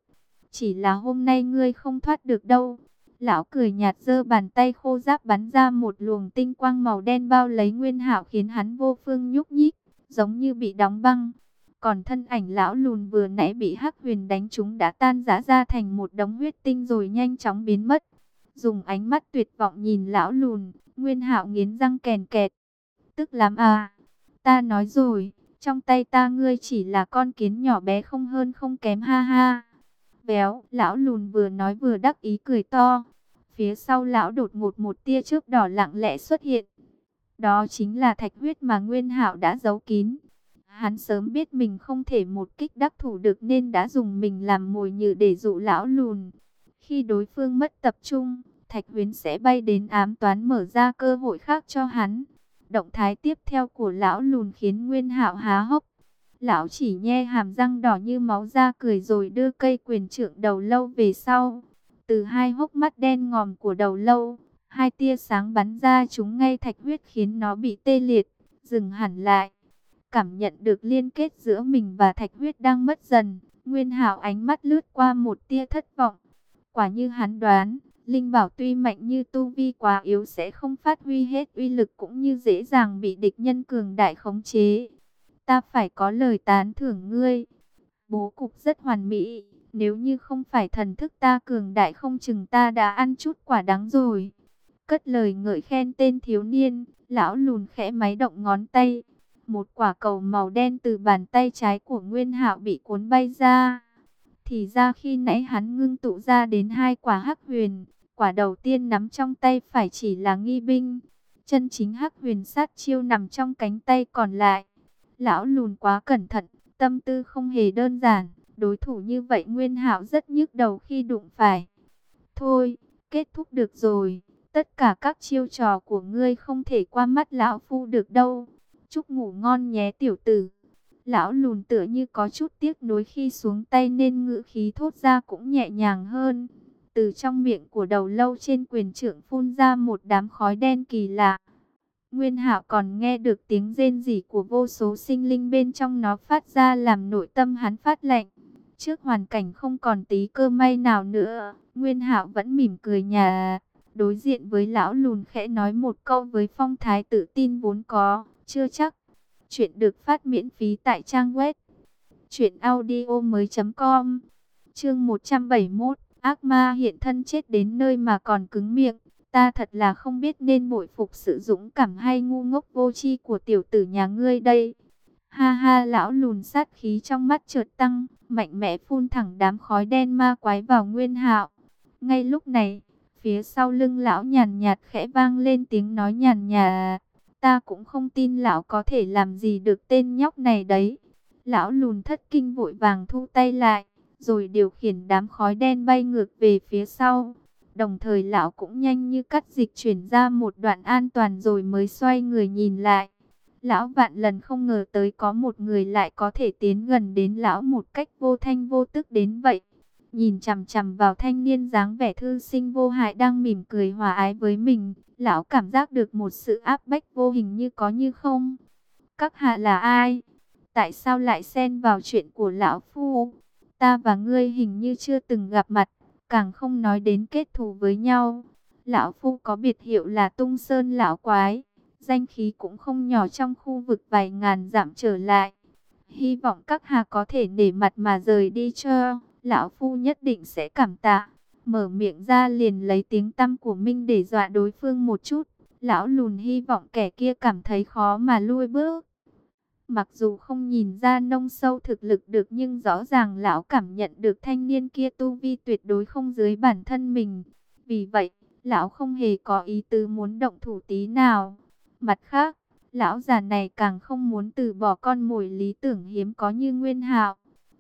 Chỉ là hôm nay ngươi không thoát được đâu. Lão cười nhạt giơ bàn tay khô giáp bắn ra một luồng tinh quang màu đen bao lấy Nguyên Hạo khiến hắn vô phương nhúc nhích, giống như bị đóng băng. Còn thân ảnh lão lùn vừa nãy bị Hắc Huyền đánh trúng đã tan rã ra thành một đống huyết tinh rồi nhanh chóng biến mất. Dùng ánh mắt tuyệt vọng nhìn lão lùn, Nguyên Hạo nghiến răng kèn kẹt. Tức lắm à, ta nói rồi, trong tay ta ngươi chỉ là con kiến nhỏ bé không hơn không kém ha ha. Béo, lão lùn vừa nói vừa đắc ý cười to. Phía sau lão đột ngột một tia chớp đỏ lặng lẽ xuất hiện. Đó chính là thạch huyết mà Nguyên Hạo đã giấu kín. Hắn sớm biết mình không thể một kích đắc thủ được nên đã dùng mình làm mồi nhử để dụ lão lùn. Khi đối phương mất tập trung, thạch huyến sẽ bay đến ám toán mở ra cơ hội khác cho hắn. Động thái tiếp theo của lão lùn khiến Nguyên Hạo há hốc. Lão chỉ nhe hàm răng đỏ như máu ra cười rồi đưa cây quyền trượng đầu lâu về sau. Từ hai hốc mắt đen ngòm của đầu lâu, hai tia sáng bắn ra chúng ngay thạch huyết khiến nó bị tê liệt, dừng hẳn lại. cảm nhận được liên kết giữa mình và thạch huyết đang mất dần. Nguyên Hạo ánh mắt lướt qua một tia thất vọng. Quả như hắn đoán, Linh Bảo tuy mạnh như tu vi quá yếu sẽ không phát huy hết uy lực cũng như dễ dàng bị địch nhân cường đại khống chế. Ta phải có lời tán thưởng ngươi. Bố cục rất hoàn mỹ, nếu như không phải thần thức ta cường đại không chừng ta đã ăn chút quả đắng rồi. Cất lời ngợi khen tên thiếu niên, lão lùn khẽ máy động ngón tay. Một quả cầu màu đen từ bàn tay trái của Nguyên Hạo bị cuốn bay ra. Thì ra khi nãy hắn ngưng tụ ra đến hai quả hắc huyền, quả đầu tiên nắm trong tay phải chỉ là nghi binh. Chân chính hắc huyền sát chiêu nằm trong cánh tay còn lại. Lão lùn quá cẩn thận, tâm tư không hề đơn giản. Đối thủ như vậy Nguyên Hạo rất nhức đầu khi đụng phải. Thôi, kết thúc được rồi. Tất cả các chiêu trò của ngươi không thể qua mắt lão phu được đâu. Chúc ngủ ngon nhé tiểu tử. Lão lùn tựa như có chút tiếc nuối khi xuống tay nên ngữ khí thốt ra cũng nhẹ nhàng hơn. Từ trong miệng của đầu lâu trên quyền trưởng phun ra một đám khói đen kỳ lạ. Nguyên Hạo còn nghe được tiếng rên rỉ của vô số sinh linh bên trong nó phát ra làm nội tâm hắn phát lạnh. Trước hoàn cảnh không còn tí cơ may nào nữa, Nguyên Hạo vẫn mỉm cười nhà. Đối diện với lão lùn khẽ nói một câu với phong thái tự tin vốn có, chưa chắc. Chuyện được phát miễn phí tại trang web truyệnaudiomoi.com. Chương 171, ác ma hiện thân chết đến nơi mà còn cứng miệng. Ta thật là không biết nên bội phục sự dũng cảm hay ngu ngốc vô tri của tiểu tử nhà ngươi đây. Ha ha lão lùn sát khí trong mắt chợt tăng, mạnh mẽ phun thẳng đám khói đen ma quái vào nguyên hạo. Ngay lúc này, phía sau lưng lão nhàn nhạt khẽ vang lên tiếng nói nhàn nhạt. Ta cũng không tin lão có thể làm gì được tên nhóc này đấy. Lão lùn thất kinh vội vàng thu tay lại, rồi điều khiển đám khói đen bay ngược về phía sau. Đồng thời lão cũng nhanh như cắt dịch chuyển ra một đoạn an toàn rồi mới xoay người nhìn lại. Lão vạn lần không ngờ tới có một người lại có thể tiến gần đến lão một cách vô thanh vô tức đến vậy. Nhìn chằm chằm vào thanh niên dáng vẻ thư sinh vô hại đang mỉm cười hòa ái với mình, lão cảm giác được một sự áp bách vô hình như có như không. Các hạ là ai? Tại sao lại xen vào chuyện của lão phu? Ta và ngươi hình như chưa từng gặp mặt, càng không nói đến kết thù với nhau. Lão phu có biệt hiệu là Tung Sơn lão quái, danh khí cũng không nhỏ trong khu vực vài ngàn dặm trở lại. Hy vọng các hà có thể để mặt mà rời đi cho, lão phu nhất định sẽ cảm tạ mở miệng ra liền lấy tiếng tâm của Minh để dọa đối phương một chút. Lão lùn hy vọng kẻ kia cảm thấy khó mà lui bước. Mặc dù không nhìn ra nông sâu thực lực được nhưng rõ ràng lão cảm nhận được thanh niên kia tu vi tuyệt đối không dưới bản thân mình. Vì vậy, lão không hề có ý tứ muốn động thủ tí nào. Mặt khác, lão già này càng không muốn từ bỏ con mồi lý tưởng hiếm có như Nguyên Hạo.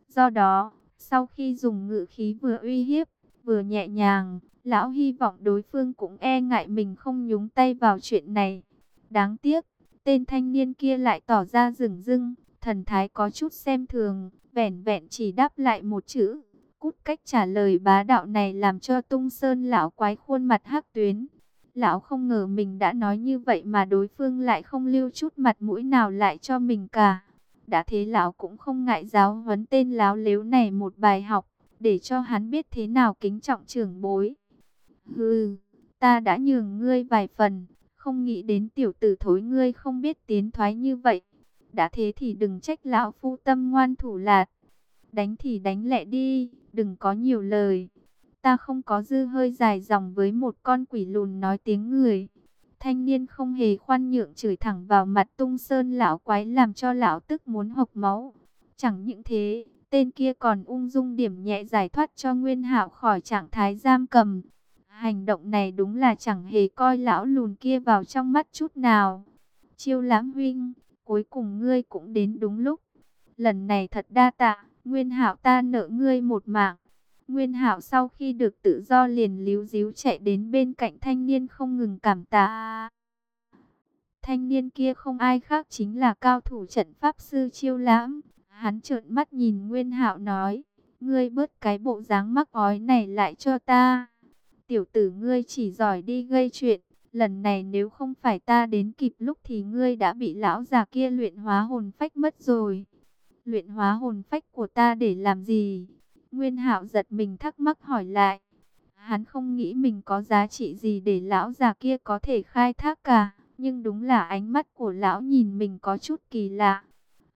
Do đó, sau khi dùng ngự khí vừa uy hiếp, vừa nhẹ nhàng, lão hy vọng đối phương cũng e ngại mình không nhúng tay vào chuyện này. Đáng tiếc, tên thanh niên kia lại tỏ ra rừng rưng, thần thái có chút xem thường, vẻn vẹn chỉ đáp lại một chữ. Cút cách trả lời bá đạo này làm cho tung sơn lão quái khuôn mặt hắc tuyến. Lão không ngờ mình đã nói như vậy mà đối phương lại không lưu chút mặt mũi nào lại cho mình cả. Đã thế lão cũng không ngại giáo huấn tên láo lếu này một bài học để cho hắn biết thế nào kính trọng trưởng bối. Hừ, ta đã nhường ngươi vài phần, không nghĩ đến tiểu tử thối ngươi không biết tiến thoái như vậy. Đã thế thì đừng trách lão phu tâm ngoan thủ lạt. Đánh thì đánh lẹ đi, đừng có nhiều lời. Ta không có dư hơi dài dòng với một con quỷ lùn nói tiếng người. Thanh niên không hề khoan nhượng chửi thẳng vào mặt tung sơn lão quái làm cho lão tức muốn hộc máu. Chẳng những thế, Tên kia còn ung dung điểm nhẹ giải thoát cho Nguyên Hạo khỏi trạng thái giam cầm. Hành động này đúng là chẳng hề coi lão lùn kia vào trong mắt chút nào. Chiêu lãm huynh, cuối cùng ngươi cũng đến đúng lúc. Lần này thật đa tạ, Nguyên Hạo ta nợ ngươi một mạng. Nguyên Hạo sau khi được tự do liền líu díu chạy đến bên cạnh thanh niên không ngừng cảm tạ. Thanh niên kia không ai khác chính là cao thủ trận pháp sư Chiêu Lãm. Hắn trợn mắt nhìn Nguyên Hạo nói, ngươi bớt cái bộ dáng mắc ói này lại cho ta. Tiểu tử ngươi chỉ giỏi đi gây chuyện, Lần này nếu không phải ta đến kịp lúc thì ngươi đã bị lão già kia luyện hóa hồn phách mất rồi. Luyện hóa hồn phách của ta để làm gì? Nguyên Hạo giật mình thắc mắc hỏi lại. Hắn không nghĩ mình có giá trị gì để lão già kia có thể khai thác cả. Nhưng đúng là ánh mắt của lão nhìn mình có chút kỳ lạ.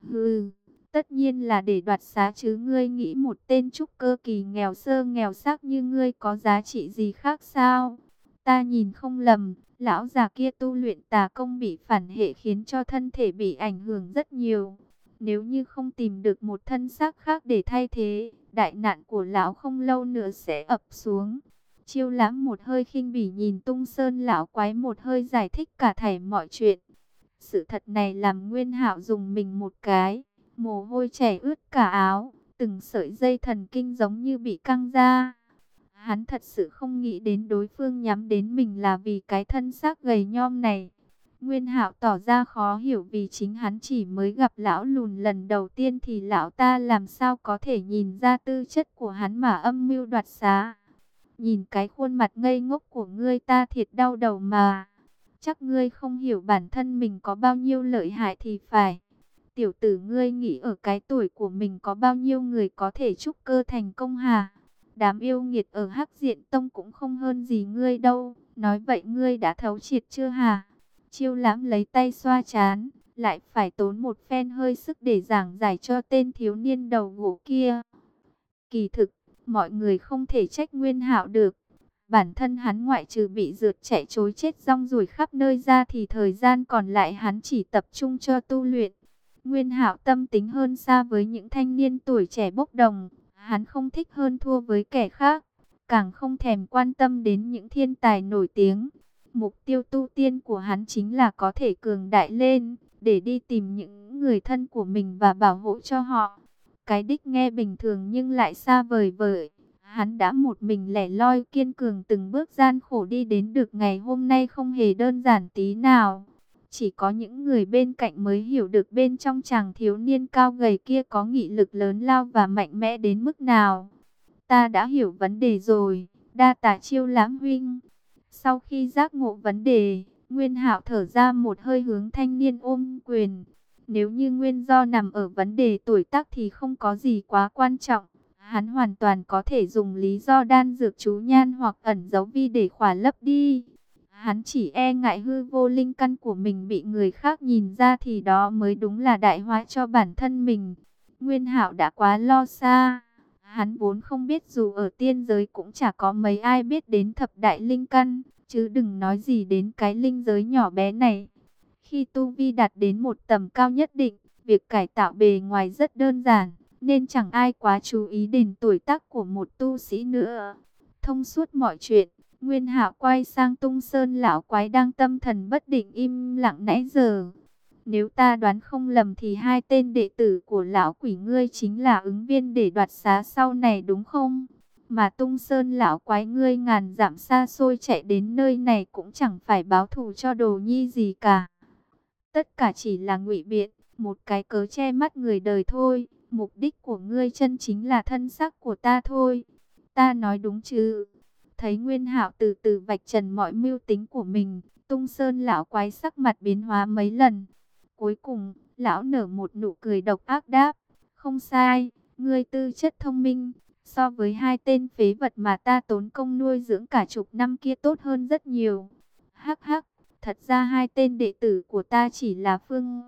Hừ, tất nhiên là để đoạt xá chứ ngươi nghĩ một tên trúc cơ kỳ nghèo sơ nghèo xác như ngươi có giá trị gì khác sao? Ta nhìn không lầm, lão già kia tu luyện tà công bị phản hệ khiến cho thân thể bị ảnh hưởng rất nhiều. Nếu như không tìm được một thân xác khác để thay thế, đại nạn của lão không lâu nữa sẽ ập xuống. Chiêu lãm một hơi khinh bỉ nhìn tung sơn lão quái một hơi giải thích cả thảy mọi chuyện. Sự thật này làm Nguyên Hạo dùng mình một cái, mồ hôi chảy ướt cả áo, từng sợi dây thần kinh giống như bị căng ra. Hắn thật sự không nghĩ đến đối phương nhắm đến mình là vì cái thân xác gầy nhom này. Nguyên Hạo tỏ ra khó hiểu vì chính hắn chỉ mới gặp lão lùn lần đầu tiên thì lão ta làm sao có thể nhìn ra tư chất của hắn mà âm mưu đoạt xá. Nhìn cái khuôn mặt ngây ngốc của ngươi ta thiệt đau đầu mà. Chắc ngươi không hiểu bản thân mình có bao nhiêu lợi hại thì phải. Tiểu tử ngươi nghĩ ở cái tuổi của mình có bao nhiêu người có thể trúc cơ thành công hà? Đám yêu nghiệt ở Hắc Diện Tông cũng không hơn gì ngươi đâu. Nói vậy ngươi đã thấu triệt chưa hà? Chiêu lãm lấy tay xoa chán, lại phải tốn một phen hơi sức để giảng giải cho tên thiếu niên đầu gỗ kia. Kỳ thực, mọi người không thể trách Nguyên Hạo được. Bản thân hắn ngoại trừ bị rượt chạy chối chết rong ruổi khắp nơi ra thì thời gian còn lại hắn chỉ tập trung cho tu luyện. Nguyên Hạo tâm tính hơn xa với những thanh niên tuổi trẻ bốc đồng, hắn không thích hơn thua với kẻ khác, càng không thèm quan tâm đến những thiên tài nổi tiếng. Mục tiêu tu tiên của hắn chính là có thể cường đại lên, để đi tìm những người thân của mình và bảo hộ cho họ. Cái đích nghe bình thường nhưng lại xa vời vời. Hắn đã một mình lẻ loi kiên cường từng bước gian khổ đi đến được ngày hôm nay không hề đơn giản tí nào. Chỉ có những người bên cạnh mới hiểu được bên trong chàng thiếu niên cao gầy kia có nghị lực lớn lao và mạnh mẽ đến mức nào. Ta đã hiểu vấn đề rồi, đa tả chiêu lãm huynh. Sau khi giác ngộ vấn đề, Nguyên Hạo thở ra một hơi hướng thanh niên ôm quyền. Nếu như nguyên do nằm ở vấn đề tuổi tác thì không có gì quá quan trọng. Hắn hoàn toàn có thể dùng lý do đan dược chú nhan hoặc ẩn dấu vi để khỏa lấp đi. Hắn chỉ e ngại hư vô linh căn của mình bị người khác nhìn ra thì đó mới đúng là đại hóa cho bản thân mình. Nguyên Hạo đã quá lo xa. Hắn vốn không biết dù ở tiên giới cũng chả có mấy ai biết đến thập đại linh căn, chứ đừng nói gì đến cái linh giới nhỏ bé này. Khi Tu Vi đạt đến một tầm cao nhất định, việc cải tạo bề ngoài rất đơn giản, nên chẳng ai quá chú ý đến tuổi tác của một tu sĩ nữa. Thông suốt mọi chuyện, Nguyên Hạo quay sang Tung Sơn lão quái đang tâm thần bất định im lặng nãy giờ. Nếu ta đoán không lầm thì hai tên đệ tử của lão quỷ ngươi chính là ứng viên để đoạt xá sau này đúng không? Mà tung sơn lão quái ngươi ngàn dặm xa xôi chạy đến nơi này cũng chẳng phải báo thù cho đồ nhi gì cả. Tất cả chỉ là ngụy biện, một cái cớ che mắt người đời thôi. Mục đích của ngươi chân chính là thân xác của ta thôi. Ta nói đúng chứ? Thấy Nguyên Hạo từ từ vạch trần mọi mưu tính của mình, Tung Sơn lão quái sắc mặt biến hóa mấy lần. Cuối cùng, lão nở một nụ cười độc ác đáp, không sai, ngươi tư chất thông minh, so với hai tên phế vật mà ta tốn công nuôi dưỡng cả chục năm kia tốt hơn rất nhiều. Hắc hắc, thật ra hai tên đệ tử của ta chỉ là phương...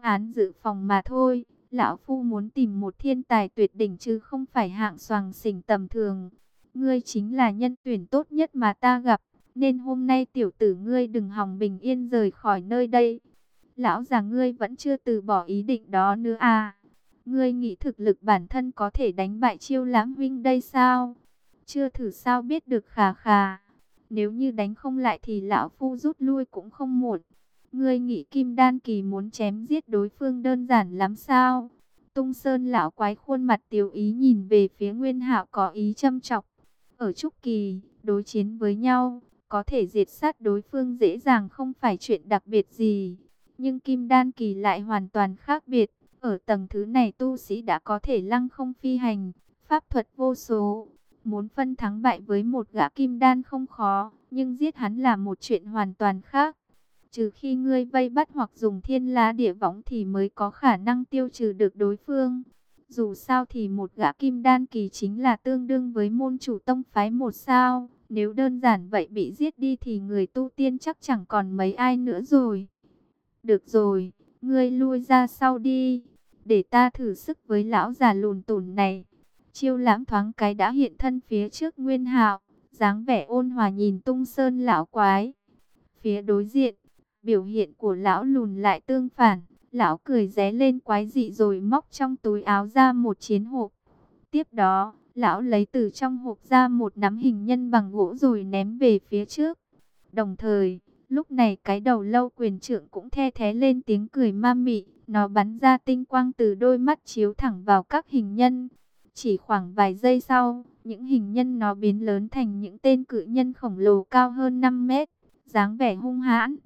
Án dự phòng mà thôi, lão phu muốn tìm một thiên tài tuyệt đỉnh chứ không phải hạng soàng xỉnh tầm thường. Ngươi chính là nhân tuyển tốt nhất mà ta gặp, nên hôm nay tiểu tử ngươi đừng hòng bình yên rời khỏi nơi đây. Lão già ngươi vẫn chưa từ bỏ ý định đó nữa à? Ngươi nghĩ thực lực bản thân có thể đánh bại chiêu lãm huynh đây sao? Chưa thử sao biết được khà khà. Nếu như đánh không lại thì lão phu rút lui cũng không muộn. Ngươi nghĩ kim đan kỳ muốn chém giết đối phương đơn giản lắm sao? Tung sơn lão quái khuôn mặt tiểu ý nhìn về phía nguyên hạo có ý châm chọc. Ở trúc kỳ, đối chiến với nhau, có thể diệt sát đối phương dễ dàng không phải chuyện đặc biệt gì. Nhưng kim đan kỳ lại hoàn toàn khác biệt. Ở tầng thứ này tu sĩ đã có thể lăng không phi hành, pháp thuật vô số. Muốn phân thắng bại với một gã kim đan không khó, nhưng giết hắn là một chuyện hoàn toàn khác. Trừ khi ngươi vây bắt hoặc dùng thiên lá địa võng thì mới có khả năng tiêu trừ được đối phương. Dù sao thì một gã kim đan kỳ chính là tương đương với môn chủ tông phái một sao. Nếu đơn giản vậy bị giết đi thì người tu tiên chắc chẳng còn mấy ai nữa rồi. Được rồi, ngươi lui ra sau đi, để ta thử sức với lão già lùn tủn này. Chiêu lãm thoáng cái đã hiện thân phía trước Nguyên Hạo, dáng vẻ ôn hòa nhìn tung sơn lão quái. Phía đối diện, biểu hiện của lão lùn lại tương phản. Lão cười ré lên quái dị rồi móc trong túi áo ra một chiến hộp. Tiếp đó, lão lấy từ trong hộp ra một nắm hình nhân bằng gỗ rồi ném về phía trước. Đồng thời, lúc này cái đầu lâu quyền trưởng cũng the thế lên tiếng cười ma mị. Nó bắn ra tinh quang từ đôi mắt chiếu thẳng vào các hình nhân. Chỉ khoảng vài giây sau, những hình nhân nó biến lớn thành những tên cự nhân khổng lồ cao hơn 5 mét, dáng vẻ hung hãn.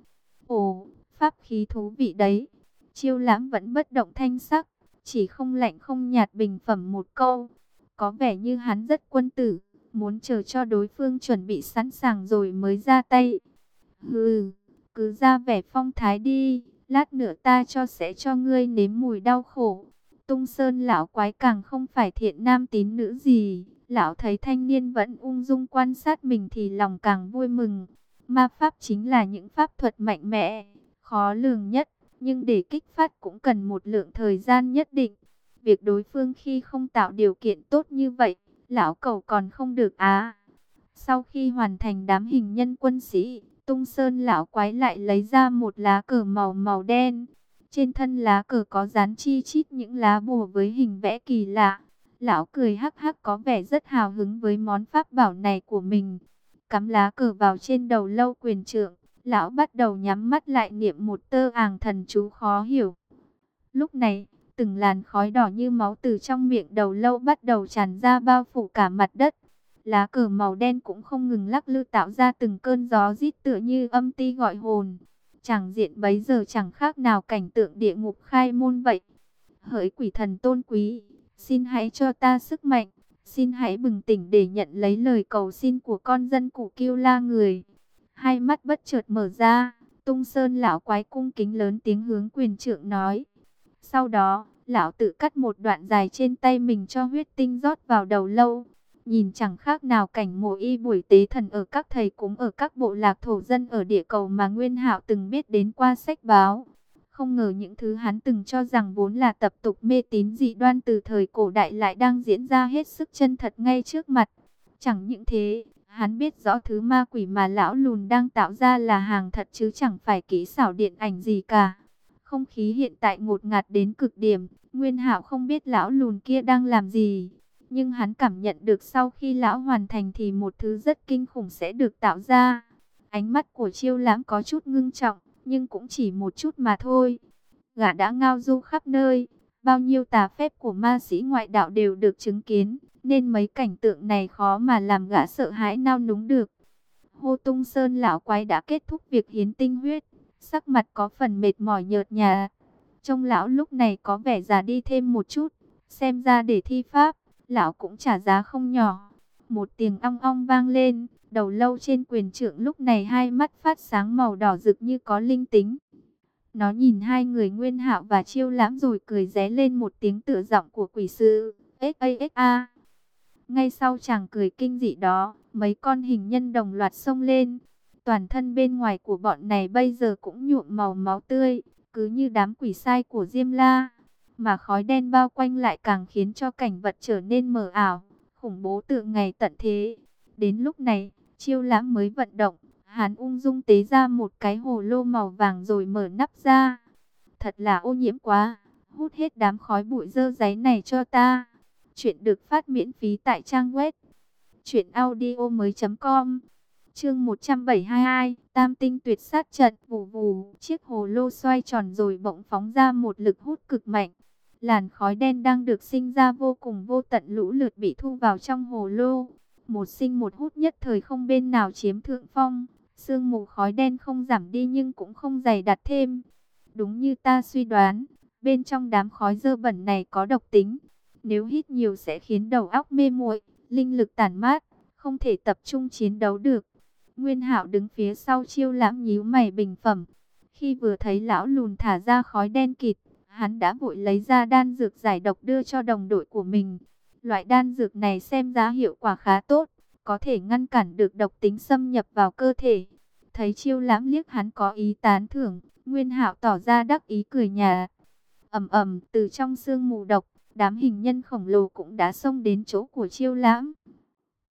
Ồ, pháp khí thú vị đấy. Chiêu lãm vẫn bất động thanh sắc, chỉ không lạnh không nhạt bình phẩm một câu. Có vẻ như hắn rất quân tử, muốn chờ cho đối phương chuẩn bị sẵn sàng rồi mới ra tay. Hừ, cứ ra vẻ phong thái đi, lát nữa ta cho sẽ cho ngươi nếm mùi đau khổ. Tung Sơn lão quái càng không phải thiện nam tín nữ gì, lão thấy thanh niên vẫn ung dung quan sát mình thì lòng càng vui mừng. Ma pháp chính là những pháp thuật mạnh mẽ, khó lường nhất, nhưng để kích phát cũng cần một lượng thời gian nhất định. Việc đối phương khi không tạo điều kiện tốt như vậy, lão cầu còn không được á. Sau khi hoàn thành đám hình nhân quân sĩ, Tung Sơn lão quái lại lấy ra một lá cờ màu màu đen. Trên thân lá cờ có dán chi chít những lá bùa với hình vẽ kỳ lạ. Lão cười hắc hắc có vẻ rất hào hứng với món pháp bảo này của mình. Cắm lá cờ vào trên đầu lâu quyền trượng, lão bắt đầu nhắm mắt lại niệm một tơ àng thần chú khó hiểu. Lúc này, từng làn khói đỏ như máu từ trong miệng đầu lâu bắt đầu tràn ra bao phủ cả mặt đất. Lá cờ màu đen cũng không ngừng lắc lư tạo ra từng cơn gió rít tựa như âm ti gọi hồn. Chẳng diện bấy giờ chẳng khác nào cảnh tượng địa ngục khai môn vậy. Hỡi quỷ thần tôn quý, xin hãy cho ta sức mạnh, xin hãy bừng tỉnh để nhận lấy lời cầu xin của con dân cụ kiêu la người. Hai mắt bất chợt mở ra, tung sơn lão quái cung kính lớn tiếng hướng quyền trượng nói. Sau đó, lão tự cắt một đoạn dài trên tay mình cho huyết tinh rót vào đầu lâu. Nhìn chẳng khác nào cảnh mộ y buổi tế thần ở các thầy cúng ở các bộ lạc thổ dân ở địa cầu mà Nguyên hạo từng biết đến qua sách báo. Không ngờ những thứ hắn từng cho rằng vốn là tập tục mê tín dị đoan từ thời cổ đại lại đang diễn ra hết sức chân thật ngay trước mặt. Chẳng những thế, hắn biết rõ thứ ma quỷ mà lão lùn đang tạo ra là hàng thật chứ chẳng phải kỹ xảo điện ảnh gì cả. Không khí hiện tại ngột ngạt đến cực điểm, Nguyên Hạo không biết lão lùn kia đang làm gì, nhưng hắn cảm nhận được sau khi lão hoàn thành thì một thứ rất kinh khủng sẽ được tạo ra. Ánh mắt của Chiêu Lãm có chút ngưng trọng, nhưng cũng chỉ một chút mà thôi. Gã đã ngao du khắp nơi, bao nhiêu tà phép của ma sĩ ngoại đạo đều được chứng kiến, nên mấy cảnh tượng này khó mà làm gã sợ hãi nao núng được. Hô Tung Sơn lão quái đã kết thúc việc hiến tinh huyết, sắc mặt có phần mệt mỏi nhợt nhạt. Trông lão lúc này có vẻ già đi thêm một chút, xem ra để thi pháp, lão cũng trả giá không nhỏ. Một tiếng ong ong vang lên, đầu lâu trên quyền trượng lúc này hai mắt phát sáng màu đỏ rực như có linh tính. Nó nhìn hai người nguyên hạo và chiêu lãm rồi cười ré lên một tiếng tựa giọng của quỷ sư. XAXA. Ngay sau chàng cười kinh dị đó, mấy con hình nhân đồng loạt xông lên. Toàn thân bên ngoài của bọn này bây giờ cũng nhuộm màu máu tươi, cứ như đám quỷ sai của Diêm La. Mà khói đen bao quanh lại càng khiến cho cảnh vật trở nên mờ ảo, khủng bố từ ngày tận thế. Đến lúc này, chiêu lãm mới vận động, hắn ung dung tế ra một cái hồ lô màu vàng rồi mở nắp ra. Thật là ô nhiễm quá, hút hết đám khói bụi dơ giấy này cho ta. Chuyện được phát miễn phí tại trang web truyệnaudiomoi.com. Chương 172, Tam tinh tuyệt sát trận, vù vù, chiếc hồ lô xoay tròn rồi bỗng phóng ra một lực hút cực mạnh. Làn khói đen đang được sinh ra vô cùng vô tận lũ lượt bị thu vào trong hồ lô. Một sinh một hút nhất thời không bên nào chiếm thượng phong. Sương mù khói đen không giảm đi nhưng cũng không dày đặt thêm. Đúng như ta suy đoán, bên trong đám khói dơ bẩn này có độc tính. Nếu hít nhiều sẽ khiến đầu óc mê muội, linh lực tản mát, không thể tập trung chiến đấu được. Nguyên Hạo đứng phía sau chiêu lãm nhíu mày bình phẩm. Khi vừa thấy lão lùn thả ra khói đen kịt, hắn đã vội lấy ra đan dược giải độc đưa cho đồng đội của mình. Loại đan dược này xem giá hiệu quả khá tốt, có thể ngăn cản được độc tính xâm nhập vào cơ thể. Thấy chiêu lãm liếc hắn có ý tán thưởng, Nguyên Hạo tỏ ra đắc ý cười nhà. ầm ầm từ trong sương mù độc, đám hình nhân khổng lồ cũng đã xông đến chỗ của chiêu lãm.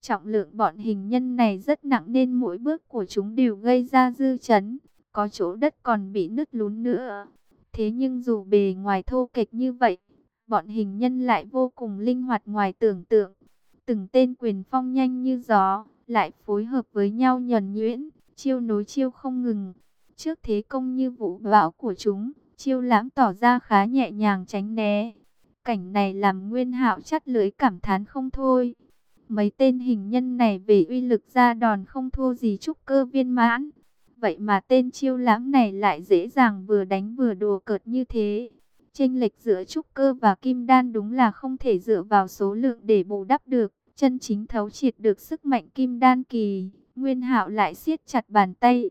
Trọng lượng bọn hình nhân này rất nặng nên mỗi bước của chúng đều gây ra dư chấn, có chỗ đất còn bị nứt lún nữa. Thế nhưng dù bề ngoài thô kệch như vậy, bọn hình nhân lại vô cùng linh hoạt ngoài tưởng tượng. Từng tên quyền phong nhanh như gió, lại phối hợp với nhau nhuần nhuyễn, chiêu nối chiêu không ngừng. Trước thế công như vũ bão của chúng, chiêu lãm tỏ ra khá nhẹ nhàng tránh né. Cảnh này làm Nguyên Hạo chắt lưỡi cảm thán không thôi. Mấy tên hình nhân này về uy lực ra đòn không thua gì trúc cơ viên mãn. Vậy mà tên chiêu lãm này lại dễ dàng vừa đánh vừa đùa cợt như thế. Chênh lệch giữa trúc cơ và kim đan đúng là không thể dựa vào số lượng để bù đắp được. Chân chính thấu triệt được sức mạnh kim đan kỳ. Nguyên hạo lại siết chặt bàn tay.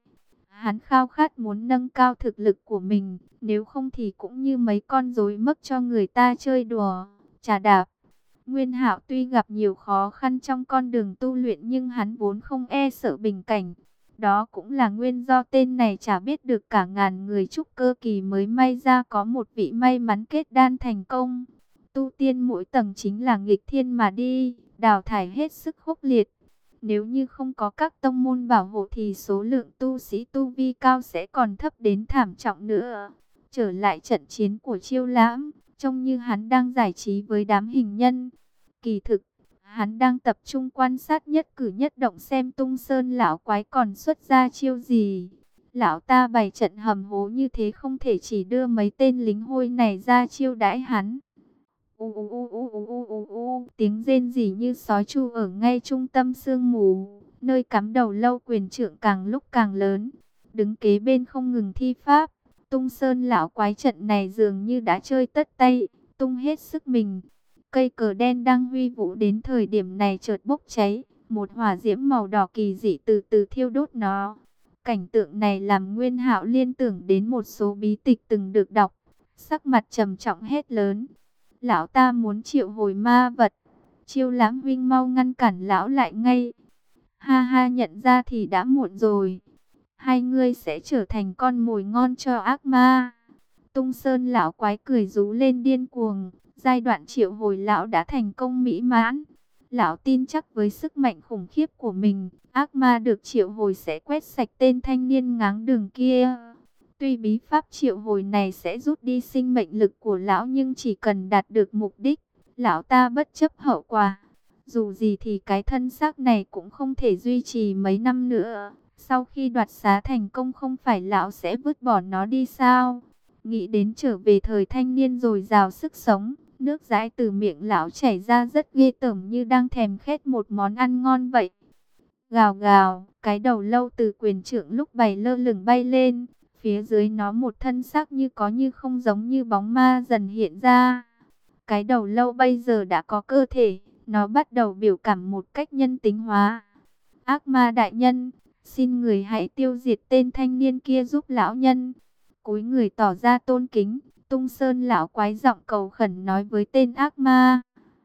Hắn khao khát muốn nâng cao thực lực của mình. Nếu không thì cũng như mấy con rối mất cho người ta chơi đùa, trà đạp. Nguyên Hạo tuy gặp nhiều khó khăn trong con đường tu luyện nhưng hắn vốn không e sợ bình cảnh. Đó cũng là nguyên do tên này chả biết được cả ngàn người trúc cơ kỳ mới may ra có một vị may mắn kết đan thành công. Tu tiên mỗi tầng chính là nghịch thiên mà đi, đào thải hết sức khốc liệt. Nếu như không có các tông môn bảo hộ thì số lượng tu sĩ tu vi cao sẽ còn thấp đến thảm trọng nữa. Trở lại trận chiến của chiêu lãm, trông như hắn đang giải trí với đám hình nhân. Kỳ thực, hắn đang tập trung quan sát nhất cử nhất động xem tung sơn lão quái còn xuất ra chiêu gì. Lão ta bày trận hầm hố như thế không thể chỉ đưa mấy tên lính hôi này ra chiêu đãi hắn. U u u u u u u u tiếng rên rỉ như sói chu ở ngay trung tâm sương mù, nơi cắm đầu lâu quyền trưởng càng lúc càng lớn, đứng kế bên không ngừng thi pháp. Tung sơn lão quái trận này dường như đã chơi tất tay, tung hết sức mình. Cây cờ đen đang huy vũ đến thời điểm này chợt bốc cháy, một hỏa diễm màu đỏ kỳ dị từ từ thiêu đốt nó. Cảnh tượng này làm Nguyên Hạo liên tưởng đến một số bí tịch từng được đọc, sắc mặt trầm trọng hết lớn. Lão ta muốn triệu hồi ma vật, chiêu lãm vinh mau ngăn cản lão lại ngay. Ha ha nhận ra thì đã muộn rồi hai ngươi sẽ trở thành con mồi ngon cho ác ma. Tung Sơn lão quái cười rú lên điên cuồng, giai đoạn triệu hồi lão đã thành công mỹ mãn. Lão tin chắc với sức mạnh khủng khiếp của mình, ác ma được triệu hồi sẽ quét sạch tên thanh niên ngáng đường kia. Tuy bí pháp triệu hồi này sẽ rút đi sinh mệnh lực của lão nhưng chỉ cần đạt được mục đích, lão ta bất chấp hậu quả. Dù gì thì cái thân xác này cũng không thể duy trì mấy năm nữa. Sau khi đoạt xá thành công không phải lão sẽ vứt bỏ nó đi sao? Nghĩ đến trở về thời thanh niên rồi rào sức sống, nước dãi từ miệng lão chảy ra rất ghê tởm như đang thèm khét một món ăn ngon vậy. Gào gào, cái đầu lâu từ quyền trưởng lúc bày lơ lửng bay lên, phía dưới nó một thân xác như có như không giống như bóng ma dần hiện ra. Cái đầu lâu bây giờ đã có cơ thể, nó bắt đầu biểu cảm một cách nhân tính hóa. Ác ma đại nhân, Xin người hãy tiêu diệt tên thanh niên kia giúp lão nhân. Cúi người tỏ ra tôn kính, tung sơn lão quái giọng cầu khẩn nói với tên ác ma.